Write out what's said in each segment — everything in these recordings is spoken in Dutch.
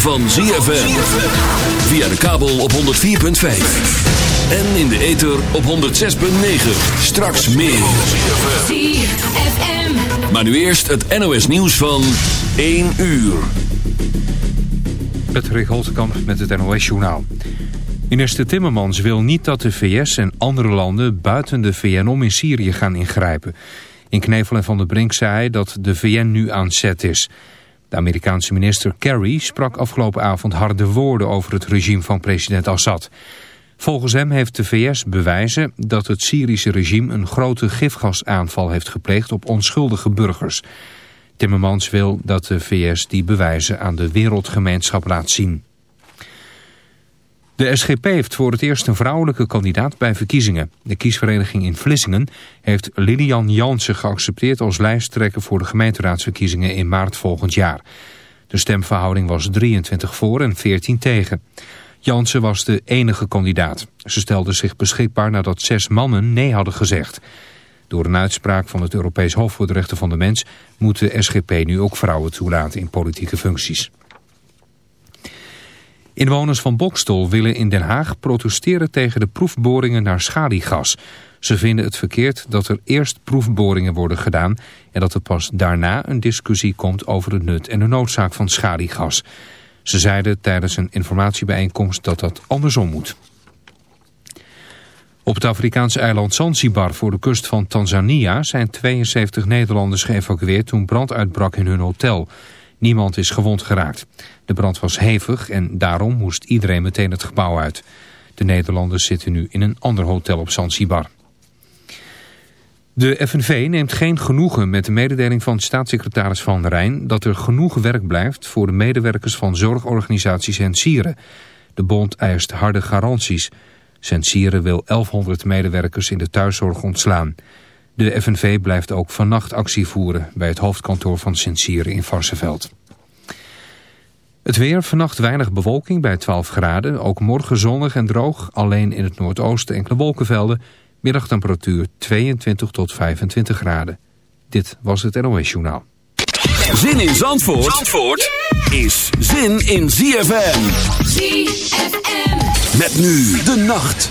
van ZFM. Via de kabel op 104.5. En in de ether op 106.9. Straks meer. ZFM. Maar nu eerst het NOS nieuws van 1 uur. Patrick Holtkamp met het NOS-journaal. Minister Timmermans wil niet dat de VS en andere landen buiten de VN om in Syrië gaan ingrijpen. In Knevel en Van der Brink zei hij dat de VN nu aan zet is. De Amerikaanse minister Kerry sprak afgelopen avond harde woorden over het regime van president Assad. Volgens hem heeft de VS bewijzen dat het Syrische regime een grote gifgasaanval heeft gepleegd op onschuldige burgers. Timmermans wil dat de VS die bewijzen aan de wereldgemeenschap laat zien. De SGP heeft voor het eerst een vrouwelijke kandidaat bij verkiezingen. De kiesvereniging in Vlissingen heeft Lilian Jansen geaccepteerd als lijsttrekker voor de gemeenteraadsverkiezingen in maart volgend jaar. De stemverhouding was 23 voor en 14 tegen. Jansen was de enige kandidaat. Ze stelde zich beschikbaar nadat zes mannen nee hadden gezegd. Door een uitspraak van het Europees Hof voor de Rechten van de Mens... moet de SGP nu ook vrouwen toelaten in politieke functies. Inwoners van Bokstol willen in Den Haag protesteren tegen de proefboringen naar schaliegas. Ze vinden het verkeerd dat er eerst proefboringen worden gedaan... en dat er pas daarna een discussie komt over het nut en de noodzaak van schaliegas. Ze zeiden tijdens een informatiebijeenkomst dat dat andersom moet. Op het Afrikaanse eiland Zanzibar voor de kust van Tanzania zijn 72 Nederlanders geëvacueerd toen brand uitbrak in hun hotel. Niemand is gewond geraakt. De brand was hevig en daarom moest iedereen meteen het gebouw uit. De Nederlanders zitten nu in een ander hotel op Zanzibar. De FNV neemt geen genoegen met de mededeling van staatssecretaris Van Rijn... dat er genoeg werk blijft voor de medewerkers van zorgorganisatie Sensieren. De bond eist harde garanties. Sensieren wil 1100 medewerkers in de thuiszorg ontslaan. De FNV blijft ook vannacht actie voeren bij het hoofdkantoor van Sensieren in Varsenveld. Het weer, vannacht weinig bewolking bij 12 graden. Ook morgen zonnig en droog, alleen in het noordoosten enkele wolkenvelden. Middagtemperatuur 22 tot 25 graden. Dit was het NOS Journaal. Zin in Zandvoort, Zandvoort is zin in ZFM. ZFM. Met nu de nacht.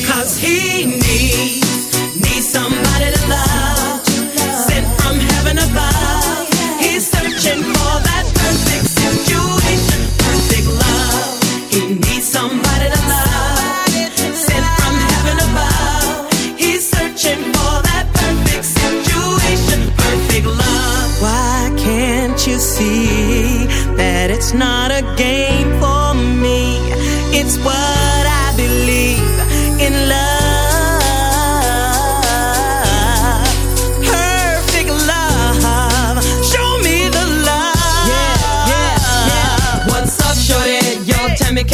Cause he needs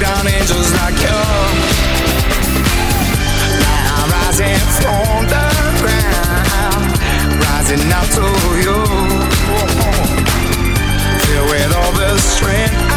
Down angels like you. Now I'm rising from the ground. Rising up to you. Filled with all the strength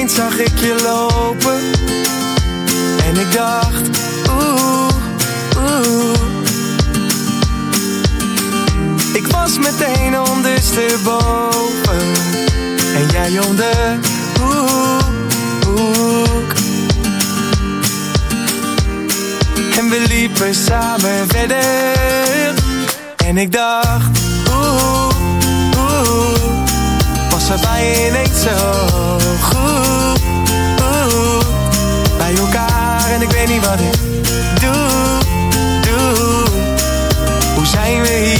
Ineens zag ik je lopen. En ik dacht Oeh, oeh. Ik was meteen ondersteboven. En jij om de hoek, hoek En we liepen samen verder. En ik dacht oeh bij ineens zo goed. Bij elkaar en ik weet niet wat ik doe, doe. Hoe zijn we hier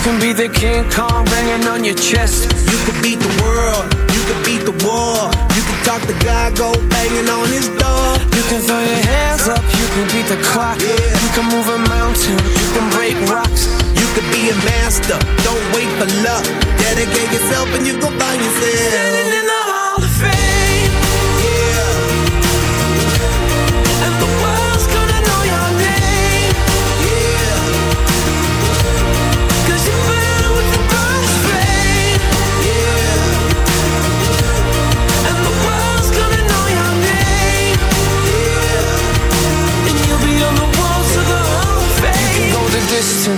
You can be the King Kong banging on your chest. You could beat the world, you could beat the war. You could talk to God, go banging on his door. You can throw your hands up, you can beat the clock. Yeah. You can move a mountain, you can break rocks. You could be a master, don't wait for luck. Dedicate yourself and you go find yourself. Standing in the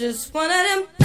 Just one of them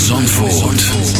Zandvoort.